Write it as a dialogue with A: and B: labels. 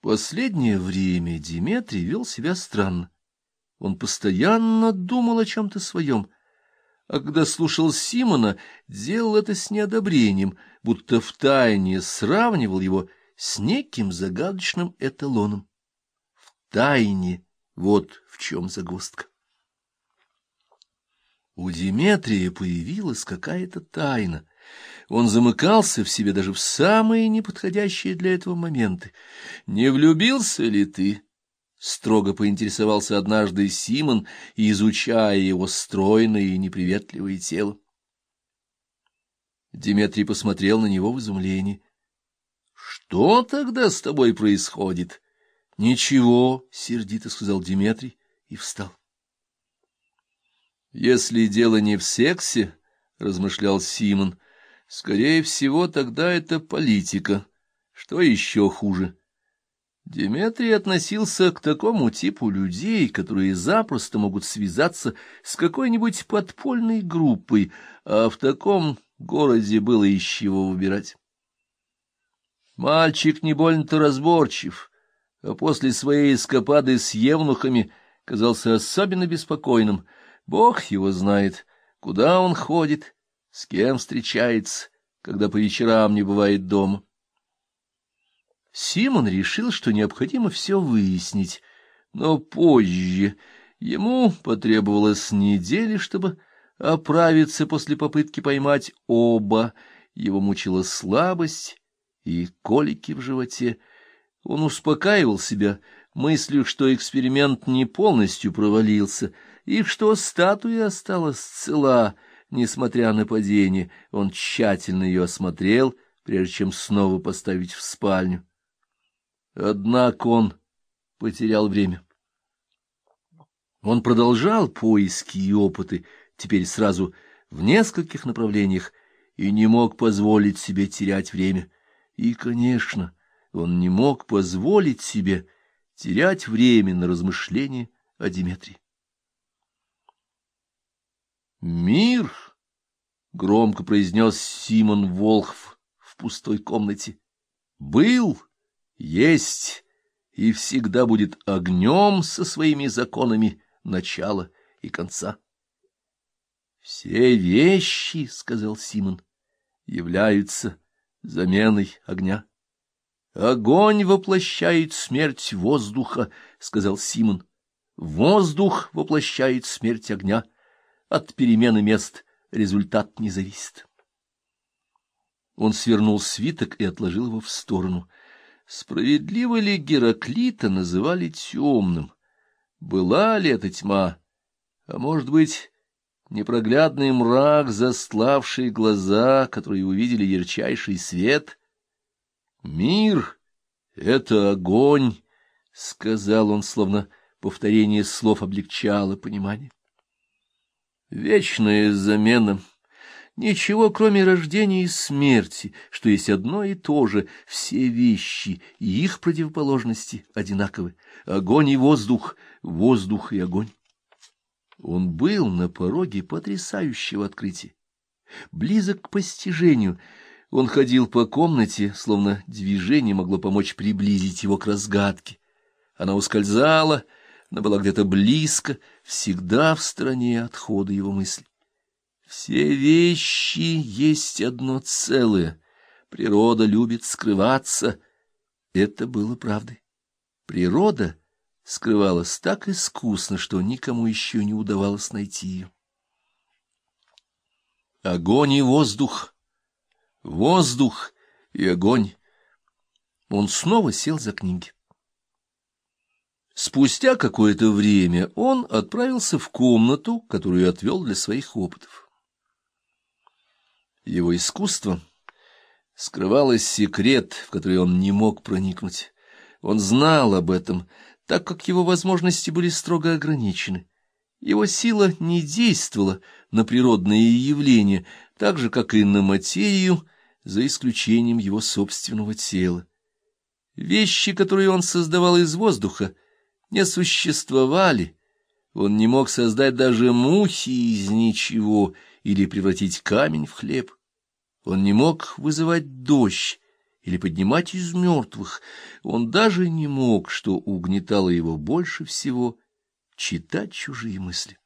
A: Последнее время Диметрий вел себя странно. Он постоянно думал о чем-то своем, а когда слушал Симона, делал это с неодобрением, будто втайне сравнивал его с неким загадочным эталоном. Втайне вот в чем загвоздка. У Диметрия появилась какая-то тайна. Он замыкался в себе даже в самые неподходящие для этого моменты. «Не влюбился ли ты?» — строго поинтересовался однажды Симон, изучая его стройное и неприветливое тело. Диметрий посмотрел на него в изумлении. — Что тогда с тобой происходит? — Ничего, — сердито сказал Диметрий и встал. — Если дело не в сексе, — размышлял Симон, — скорее всего, тогда это политика. Что еще хуже? Диметрий относился к такому типу людей, которые запросто могут связаться с какой-нибудь подпольной группой, а в таком городе было из чего выбирать. Мальчик не больно-то разборчив, а после своей эскапады с евнухами казался особенно беспокойным. Бог его знает, куда он ходит, с кем встречается, когда по вечерам не бывает дома. Симон решил, что необходимо все выяснить, но позже ему потребовалось недели, чтобы оправиться после попытки поймать оба. Его мучила слабость и колики в животе. Он успокаивал себя мыслью, что эксперимент не полностью провалился, и что статуя осталась цела, несмотря на падение. Он тщательно ее осмотрел, прежде чем снова поставить в спальню. Однако он потерял время. Он продолжал поиски и опыты, теперь сразу в нескольких направлениях, и не мог позволить себе терять время. И, конечно, он не мог позволить себе терять время на размышления о Диметрии. «Мир!» — громко произнес Симон Волхв в пустой комнате. «Был!» есть и всегда будет огнем со своими законами начала и конца. Все вещи, — сказал Симон, — являются заменой огня. Огонь воплощает смерть воздуха, — сказал Симон. Воздух воплощает смерть огня. От перемены мест результат не зависит. Он свернул свиток и отложил его в сторону. Справедливо ли Гераклита называли темным? Была ли это тьма? А может быть, непроглядный мрак, застлавший глаза, которые увидели ярчайший свет? Мир — это огонь, — сказал он, словно повторение слов облегчало понимание. Вечная замена — Ничего, кроме рождения и смерти, что есть одно и то же, все вещи и их противоположности одинаковы. Огонь и воздух, воздух и огонь. Он был на пороге потрясающего открытия, близок к постижению. Он ходил по комнате, словно движение могло помочь приблизить его к разгадке. Она ускользала, она была где-то близко, всегда в стороне от хода его мысли. Все вещи есть одно целое. Природа любит скрываться. Это было правдой. Природа скрывалась так искусно, что никому еще не удавалось найти ее. Огонь и воздух, воздух и огонь. Он снова сел за книги. Спустя какое-то время он отправился в комнату, которую отвел для своих опытов его искусства скрывалось секрет, в который он не мог проникнуть. Он знал об этом, так как его возможности были строго ограничены. Его сила не действовала на природные явления, так же, как и на материю, за исключением его собственного тела. Вещи, которые он создавал из воздуха, не существовали. Он не мог создать даже мухи из ничего или превратить камень в хлеб. Он не мог вызывать дождь или поднимать из мертвых. Он даже не мог, что угнетало его больше всего, читать чужие мысли.